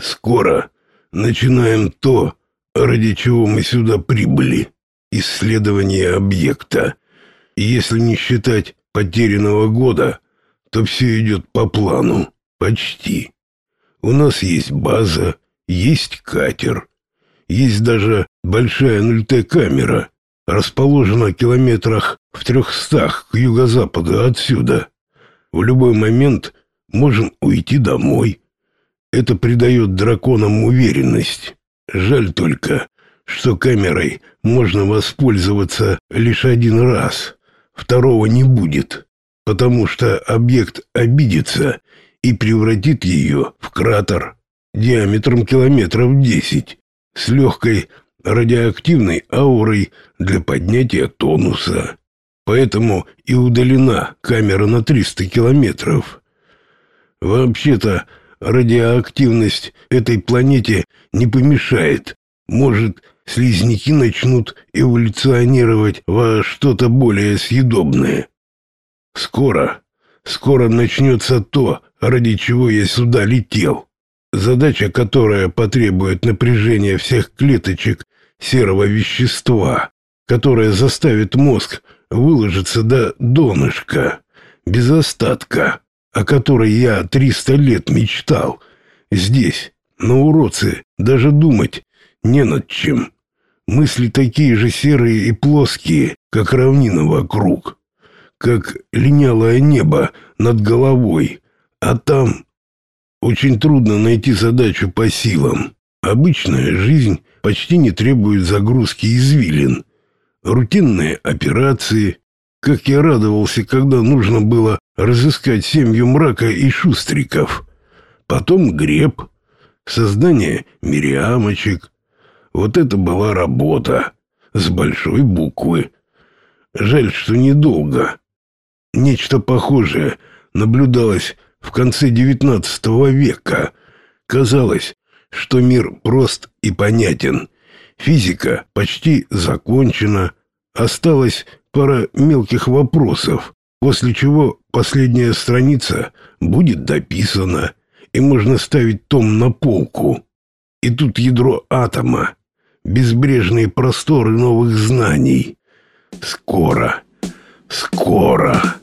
Скоро начинаем то, ради чего мы сюда прибыли. Исследование объекта. И если не считать потерянного года, то все идет по плану. Почти. У нас есть база, есть катер. Есть даже большая 0Т-камера, расположена в километрах в трехстах к юго-западу отсюда. В любой момент можем уйти домой. Это придает драконам уверенность. Жаль только, что камерой можно воспользоваться лишь один раз. Второго не будет, потому что объект обидится и превратит ее в кратер диаметром километров десять с легкой радиоактивной аурой для поднятия тонуса. Поэтому и удалена камера на 300 километров. Вообще-то радиоактивность этой планете не помешает. Может, слизняки начнут эволюционировать во что-то более съедобное. Скоро, скоро начнется то, ради чего я сюда летел. Задача, которая потребует напряжения всех клеточек серого вещества, которое заставит мозг выложиться до донышка, без остатка, о которой я триста лет мечтал. Здесь, на уродце, даже думать не над чем. Мысли такие же серые и плоские, как равнина вокруг, как линялое небо над головой, а там очень трудно найти задачу по силам. Обычная жизнь почти не требует загрузки извилин. Рутинные операции. Как я радовался, когда нужно было разыскать семью мрака и шустриков. Потом греб, создание мириамочек. Вот это была работа с большой буквы. Жаль, что недолго. Нечто похожее наблюдалось в конце XIX века. Казалось, что мир прост и понятен. Физика почти закончена. Осталась пара мелких вопросов, после чего последняя страница будет дописана, и можно ставить том на полку. И тут ядро атома, безбрежные просторы новых знаний. Скоро, скоро...